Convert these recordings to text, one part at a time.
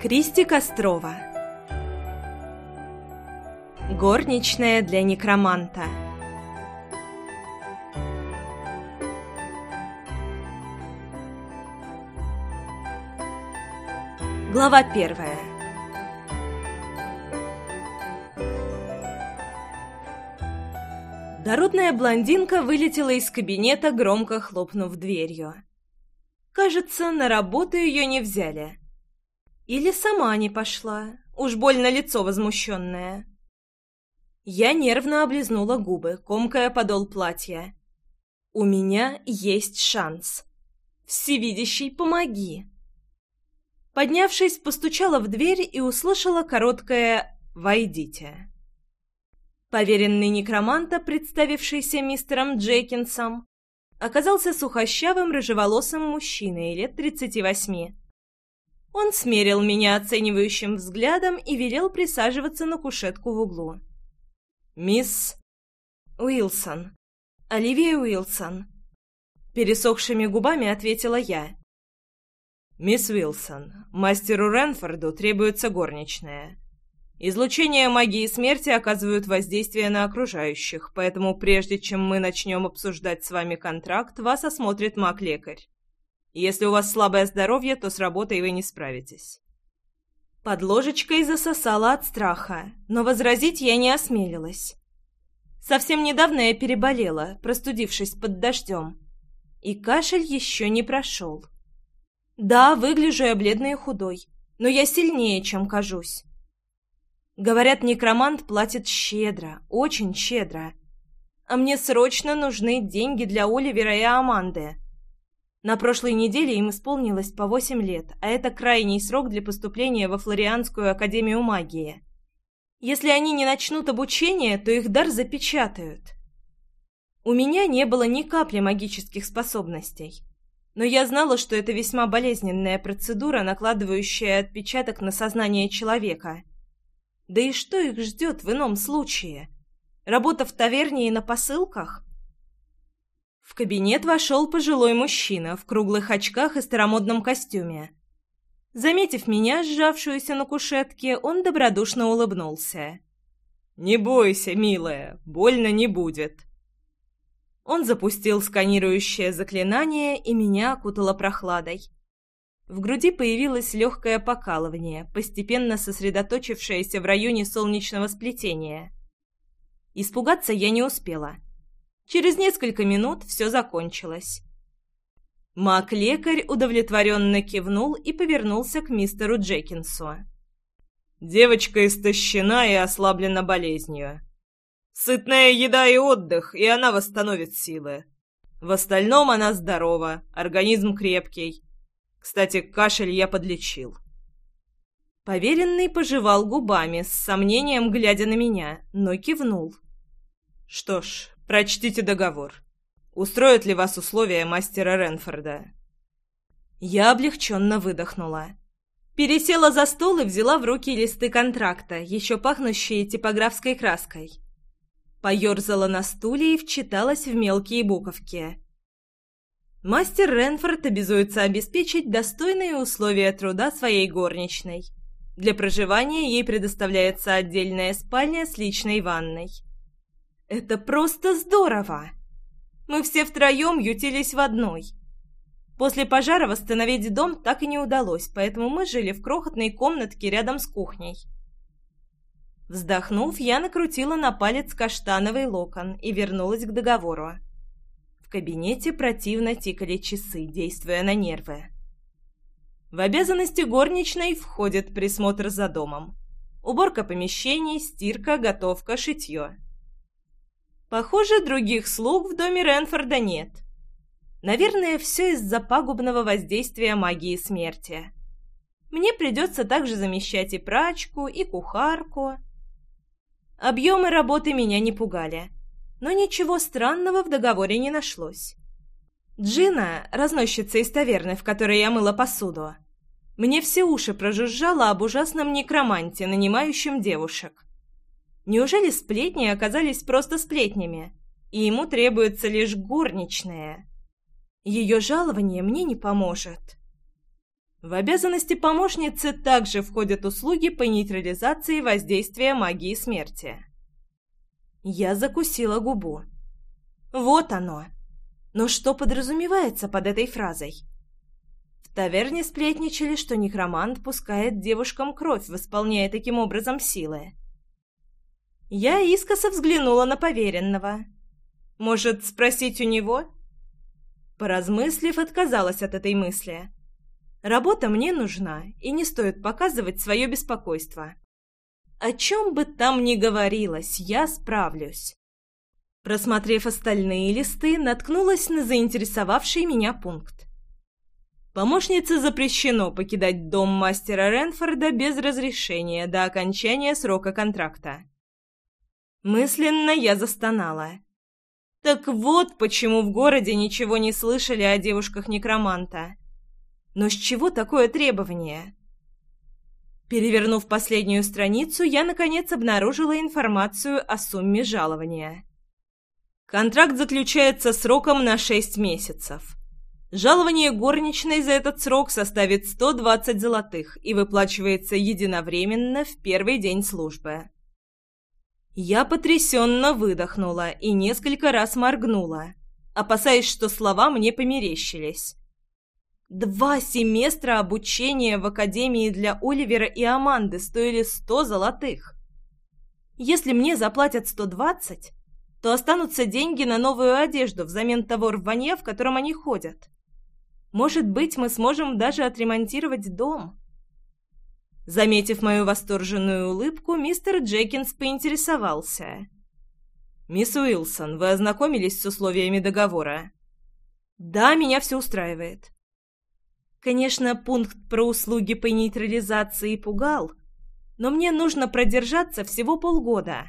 Кристи Кострова Горничная для некроманта Глава первая Дородная блондинка вылетела из кабинета, громко хлопнув дверью. Кажется, на работу ее не взяли. Или сама не пошла, уж больно лицо возмущенное. Я нервно облизнула губы, комкая подол платья. «У меня есть шанс. Всевидящий, помоги!» Поднявшись, постучала в дверь и услышала короткое «Войдите». Поверенный некроманта, представившийся мистером Джекинсом, оказался сухощавым рыжеволосым мужчиной лет тридцати восьми он смерил меня оценивающим взглядом и велел присаживаться на кушетку в углу. «Мисс...» «Уилсон. Оливия Уилсон». Пересохшими губами ответила я. «Мисс Уилсон, мастеру Ренфорду требуется горничная. Излучение магии смерти оказывают воздействие на окружающих, поэтому прежде чем мы начнем обсуждать с вами контракт, вас осмотрит маг-лекарь. Если у вас слабое здоровье, то с работой вы не справитесь». Под ложечкой засосала от страха, но возразить я не осмелилась. Совсем недавно я переболела, простудившись под дождем, и кашель еще не прошел. Да, выгляжу я бледной и худой, но я сильнее, чем кажусь. Говорят, некромант платит щедро, очень щедро. А мне срочно нужны деньги для Оливера и Аманды — на прошлой неделе им исполнилось по восемь лет, а это крайний срок для поступления во Флорианскую академию магии. Если они не начнут обучение, то их дар запечатают. У меня не было ни капли магических способностей. Но я знала, что это весьма болезненная процедура, накладывающая отпечаток на сознание человека. Да и что их ждет в ином случае? Работа в таверне и на посылках – в кабинет вошел пожилой мужчина в круглых очках и старомодном костюме. Заметив меня, сжавшуюся на кушетке, он добродушно улыбнулся. «Не бойся, милая, больно не будет». Он запустил сканирующее заклинание, и меня окутало прохладой. В груди появилось легкое покалывание, постепенно сосредоточившееся в районе солнечного сплетения. Испугаться я не успела — Через несколько минут все закончилось. Мак-лекарь удовлетворенно кивнул и повернулся к мистеру Джекинсу. «Девочка истощена и ослаблена болезнью. Сытная еда и отдых, и она восстановит силы. В остальном она здорова, организм крепкий. Кстати, кашель я подлечил». Поверенный пожевал губами, с сомнением глядя на меня, но кивнул. «Что ж, Прочтите договор. Устроят ли вас условия мастера Ренфорда?» Я облегченно выдохнула. Пересела за стол и взяла в руки листы контракта, еще пахнущие типографской краской. Поерзала на стуле и вчиталась в мелкие буковки. Мастер Ренфорд обязуется обеспечить достойные условия труда своей горничной. Для проживания ей предоставляется отдельная спальня с личной ванной. Это просто здорово! Мы все втроем ютились в одной. После пожара восстановить дом так и не удалось, поэтому мы жили в крохотной комнатке рядом с кухней. Вздохнув, я накрутила на палец каштановый локон и вернулась к договору. В кабинете противно тикали часы, действуя на нервы. В обязанности горничной входит присмотр за домом. Уборка помещений, стирка, готовка, шитье. Похоже, других слуг в доме Ренфорда нет. Наверное, все из-за пагубного воздействия магии смерти. Мне придется также замещать и прачку, и кухарку. Объемы работы меня не пугали, но ничего странного в договоре не нашлось. Джина, разносчица из таверны, в которой я мыла посуду, мне все уши прожужжала об ужасном некроманте, нанимающем девушек. Неужели сплетни оказались просто сплетнями, и ему требуется лишь горничная? Ее жалование мне не поможет. В обязанности помощницы также входят услуги по нейтрализации воздействия магии смерти. Я закусила губу. Вот оно. Но что подразумевается под этой фразой? В таверне сплетничали, что некромант пускает девушкам кровь, восполняя таким образом силы. Я искоса взглянула на поверенного. «Может, спросить у него?» Поразмыслив, отказалась от этой мысли. «Работа мне нужна, и не стоит показывать свое беспокойство. О чем бы там ни говорилось, я справлюсь». Просмотрев остальные листы, наткнулась на заинтересовавший меня пункт. Помощнице запрещено покидать дом мастера Ренфорда без разрешения до окончания срока контракта. Мысленно я застонала. Так вот, почему в городе ничего не слышали о девушках некроманта. Но с чего такое требование? Перевернув последнюю страницу, я, наконец, обнаружила информацию о сумме жалования. Контракт заключается сроком на 6 месяцев. Жалование горничной за этот срок составит 120 золотых и выплачивается единовременно в первый день службы. Я потрясенно выдохнула и несколько раз моргнула, опасаясь, что слова мне померещились. Два семестра обучения в академии для Оливера и Аманды стоили сто золотых. Если мне заплатят сто двадцать, то останутся деньги на новую одежду взамен того рванья, в котором они ходят. Может быть, мы сможем даже отремонтировать дом. Заметив мою восторженную улыбку, мистер Джекинс поинтересовался. «Мисс Уилсон, вы ознакомились с условиями договора?» «Да, меня все устраивает». Конечно, пункт про услуги по нейтрализации пугал, но мне нужно продержаться всего полгода.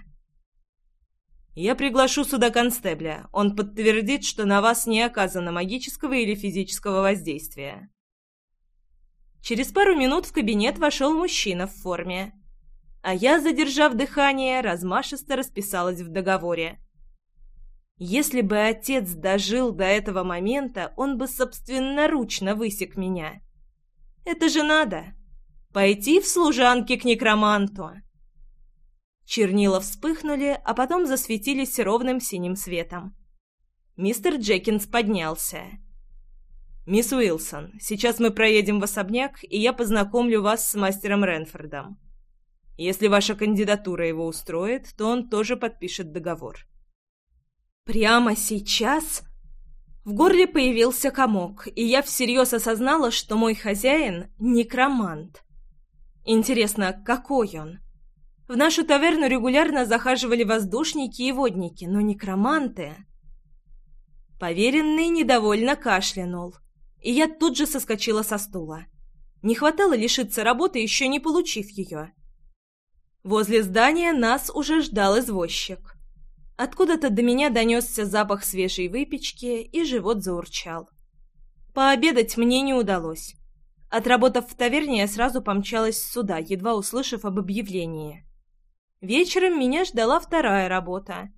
Я приглашу сюда констебля. Он подтвердит, что на вас не оказано магического или физического воздействия. Через пару минут в кабинет вошел мужчина в форме. А я, задержав дыхание, размашисто расписалась в договоре. Если бы отец дожил до этого момента, он бы собственноручно высек меня. Это же надо. Пойти в служанки к некроманту. Чернила вспыхнули, а потом засветились ровным синим светом. Мистер Джекинс поднялся. «Мисс Уилсон, сейчас мы проедем в особняк, и я познакомлю вас с мастером Ренфордом. Если ваша кандидатура его устроит, то он тоже подпишет договор». «Прямо сейчас?» В горле появился комок, и я всерьез осознала, что мой хозяин — некромант. Интересно, какой он? В нашу таверну регулярно захаживали воздушники и водники, но некроманты... Поверенный недовольно кашлянул и я тут же соскочила со стула. Не хватало лишиться работы, еще не получив ее. Возле здания нас уже ждал извозчик. Откуда-то до меня донесся запах свежей выпечки, и живот заурчал. Пообедать мне не удалось. Отработав в таверне, я сразу помчалась сюда, едва услышав об объявлении. Вечером меня ждала вторая работа.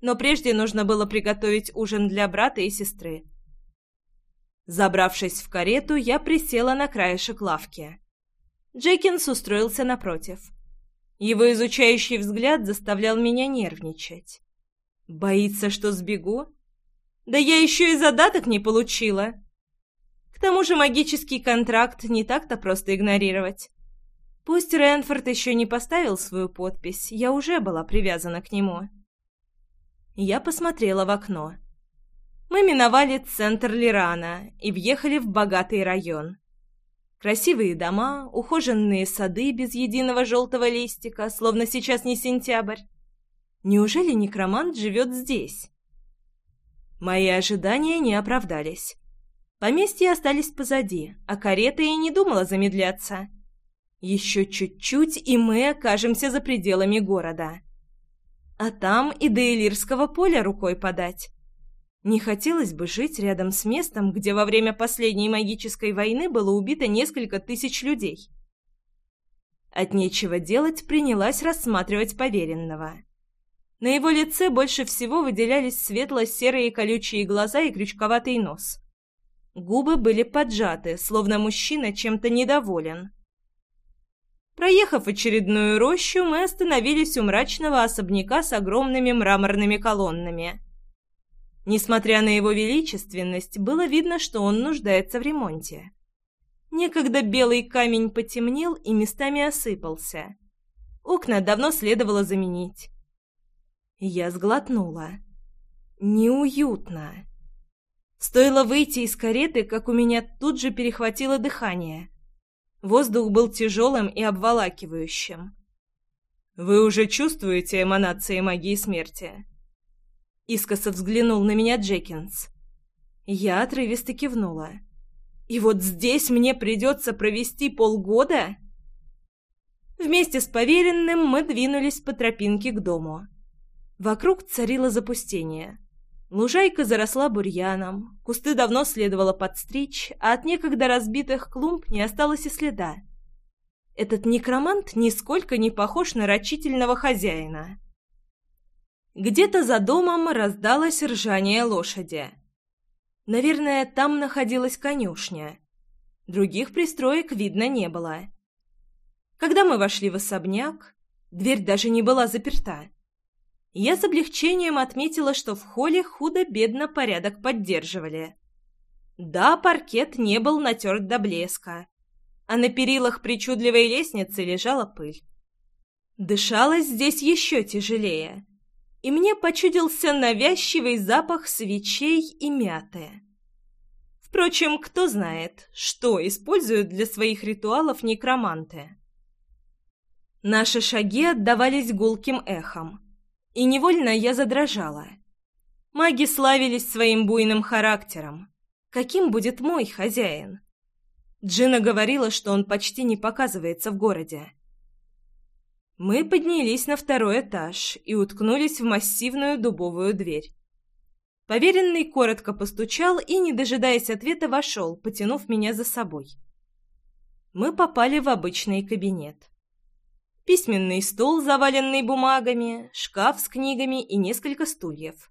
Но прежде нужно было приготовить ужин для брата и сестры. Забравшись в карету, я присела на краешек лавки. Джекинс устроился напротив. Его изучающий взгляд заставлял меня нервничать. «Боится, что сбегу?» «Да я еще и задаток не получила!» К тому же магический контракт не так-то просто игнорировать. Пусть Рэнфорд еще не поставил свою подпись, я уже была привязана к нему. Я посмотрела в окно. Мы миновали центр Лирана и въехали в богатый район. Красивые дома, ухоженные сады без единого желтого листика, словно сейчас не сентябрь. Неужели некромант живет здесь? Мои ожидания не оправдались. Поместья остались позади, а карета и не думала замедляться. Еще чуть-чуть, и мы окажемся за пределами города. А там и до Элирского поля рукой подать. Не хотелось бы жить рядом с местом, где во время последней магической войны было убито несколько тысяч людей. От нечего делать принялась рассматривать поверенного. На его лице больше всего выделялись светло-серые колючие глаза и крючковатый нос. Губы были поджаты, словно мужчина чем-то недоволен. Проехав очередную рощу, мы остановились у мрачного особняка с огромными мраморными колоннами – Несмотря на его величественность, было видно, что он нуждается в ремонте. Некогда белый камень потемнел и местами осыпался. Окна давно следовало заменить. Я сглотнула. Неуютно. Стоило выйти из кареты, как у меня тут же перехватило дыхание. Воздух был тяжелым и обволакивающим. «Вы уже чувствуете эманации магии смерти?» Искоса взглянул на меня Джекинс. Я отрывисто кивнула. «И вот здесь мне придется провести полгода?» Вместе с поверенным мы двинулись по тропинке к дому. Вокруг царило запустение. Лужайка заросла бурьяном, кусты давно следовало подстричь, а от некогда разбитых клумб не осталось и следа. Этот некромант нисколько не похож на рачительного хозяина. Где-то за домом раздалось ржание лошади. Наверное, там находилась конюшня. Других пристроек видно не было. Когда мы вошли в особняк, дверь даже не была заперта. Я с облегчением отметила, что в холле худо-бедно порядок поддерживали. Да, паркет не был натерт до блеска, а на перилах причудливой лестницы лежала пыль. Дышалось здесь еще тяжелее и мне почудился навязчивый запах свечей и мяты. Впрочем, кто знает, что используют для своих ритуалов некроманты. Наши шаги отдавались гулким эхом, и невольно я задрожала. Маги славились своим буйным характером. Каким будет мой хозяин? Джина говорила, что он почти не показывается в городе. Мы поднялись на второй этаж и уткнулись в массивную дубовую дверь. Поверенный коротко постучал и, не дожидаясь ответа, вошел, потянув меня за собой. Мы попали в обычный кабинет. Письменный стол, заваленный бумагами, шкаф с книгами и несколько стульев.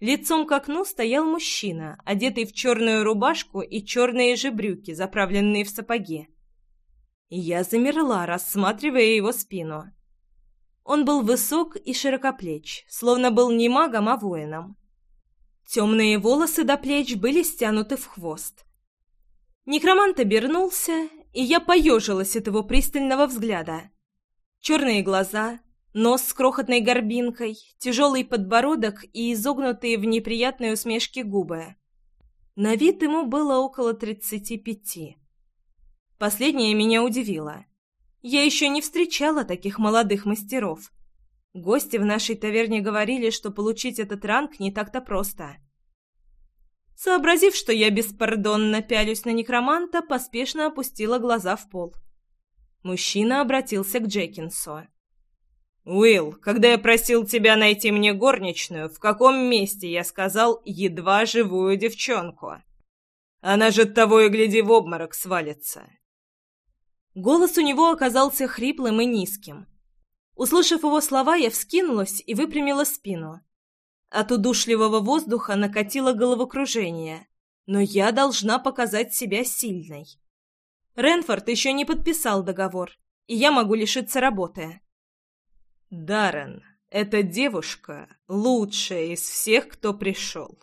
Лицом к окну стоял мужчина, одетый в черную рубашку и черные же брюки, заправленные в сапоги. Я замерла, рассматривая его спину. Он был высок и широкоплеч, словно был не магом, а воином. Темные волосы до плеч были стянуты в хвост. Некромант обернулся, и я поежилась от его пристального взгляда. Черные глаза, нос с крохотной горбинкой, тяжелый подбородок и изогнутые в неприятной усмешке губы. На вид ему было около тридцати пяти. Последнее меня удивило. Я еще не встречала таких молодых мастеров. Гости в нашей таверне говорили, что получить этот ранг не так-то просто. Сообразив, что я беспардонно пялюсь на некроманта, поспешно опустила глаза в пол. Мужчина обратился к Джекинсу. «Уилл, когда я просил тебя найти мне горничную, в каком месте я сказал «едва живую девчонку»?» Она же того и гляди в обморок свалится. Голос у него оказался хриплым и низким. Услышав его слова, я вскинулась и выпрямила спину. От удушливого воздуха накатило головокружение, но я должна показать себя сильной. Ренфорд еще не подписал договор, и я могу лишиться работы. Даррен, эта девушка лучшая из всех, кто пришел.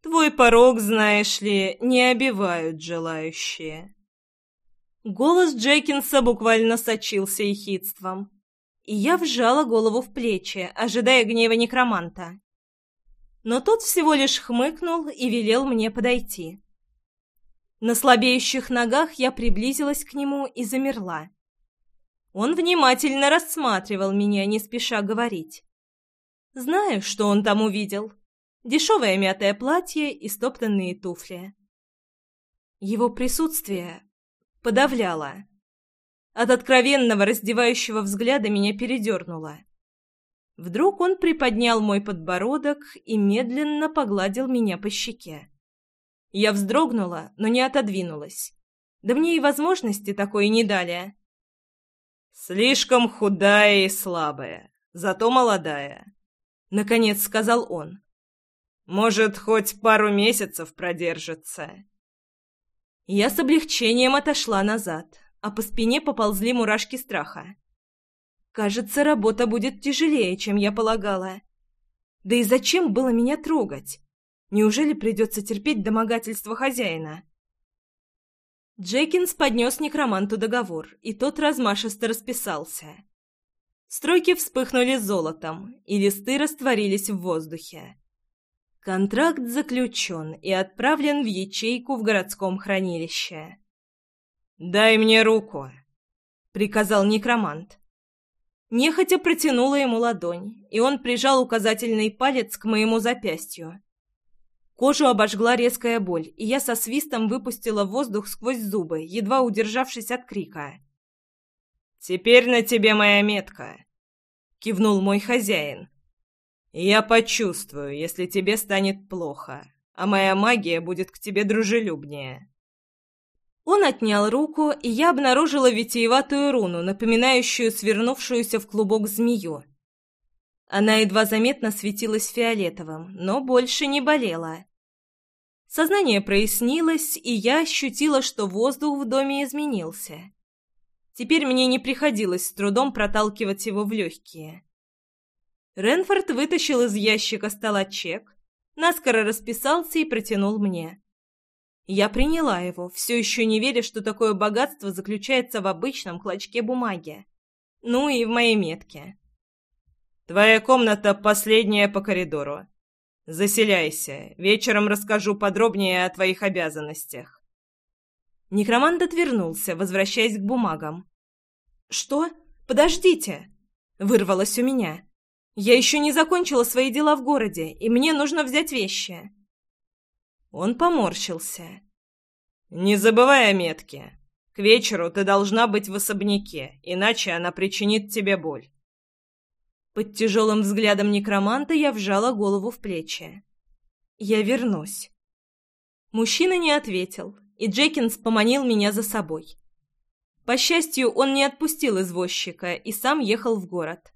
Твой порог, знаешь ли, не обивают желающие. Голос Джекинса буквально сочился ехидством. И я вжала голову в плечи, ожидая гнева некроманта. Но тот всего лишь хмыкнул и велел мне подойти. На слабеющих ногах я приблизилась к нему и замерла. Он внимательно рассматривал меня, не спеша говорить. Знаю, что он там увидел. Дешевое мятое платье и стоптанные туфли. Его присутствие подавляла. От откровенного раздевающего взгляда меня передернуло. Вдруг он приподнял мой подбородок и медленно погладил меня по щеке. Я вздрогнула, но не отодвинулась. Да мне и возможности такой не дали. «Слишком худая и слабая, зато молодая», — наконец сказал он. «Может, хоть пару месяцев продержится». Я с облегчением отошла назад, а по спине поползли мурашки страха. Кажется, работа будет тяжелее, чем я полагала. Да и зачем было меня трогать? Неужели придется терпеть домогательство хозяина? Джекинс поднес некроманту договор, и тот размашисто расписался. Стройки вспыхнули золотом, и листы растворились в воздухе. Контракт заключен и отправлен в ячейку в городском хранилище. «Дай мне руку», — приказал некромант. Нехотя протянула ему ладонь, и он прижал указательный палец к моему запястью. Кожу обожгла резкая боль, и я со свистом выпустила воздух сквозь зубы, едва удержавшись от крика. «Теперь на тебе моя метка», — кивнул мой хозяин. Я почувствую, если тебе станет плохо, а моя магия будет к тебе дружелюбнее. Он отнял руку, и я обнаружила витиеватую руну, напоминающую свернувшуюся в клубок змею. Она едва заметно светилась фиолетовым, но больше не болела. Сознание прояснилось, и я ощутила, что воздух в доме изменился. Теперь мне не приходилось с трудом проталкивать его в легкие. Ренфорд вытащил из ящика стола чек, наскоро расписался и протянул мне. Я приняла его, все еще не веря, что такое богатство заключается в обычном клочке бумаги. Ну и в моей метке. «Твоя комната последняя по коридору. Заселяйся, вечером расскажу подробнее о твоих обязанностях». Некромант отвернулся, возвращаясь к бумагам. «Что? Подождите!» — вырвалось у меня. Я еще не закончила свои дела в городе, и мне нужно взять вещи. Он поморщился. Не забывай о метке. К вечеру ты должна быть в особняке, иначе она причинит тебе боль. Под тяжелым взглядом некроманта я вжала голову в плечи. Я вернусь. Мужчина не ответил, и Джекинс поманил меня за собой. По счастью, он не отпустил извозчика и сам ехал в город.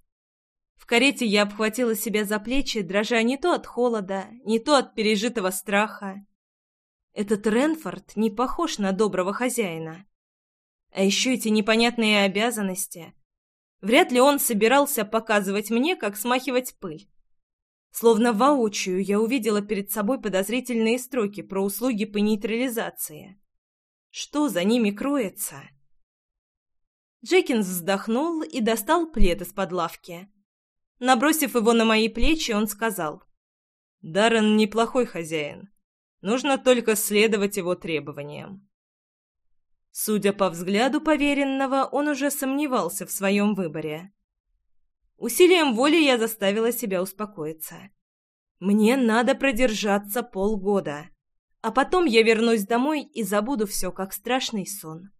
В карете я обхватила себя за плечи, дрожа не то от холода, не то от пережитого страха. Этот Ренфорд не похож на доброго хозяина. А еще эти непонятные обязанности. Вряд ли он собирался показывать мне, как смахивать пыль. Словно воочию я увидела перед собой подозрительные строки про услуги по нейтрализации. Что за ними кроется? Джекинс вздохнул и достал плед из-под лавки Набросив его на мои плечи, он сказал. «Даррен неплохой хозяин. Нужно только следовать его требованиям». Судя по взгляду поверенного, он уже сомневался в своем выборе. Усилием воли я заставила себя успокоиться. Мне надо продержаться полгода, а потом я вернусь домой и забуду все, как страшный сон.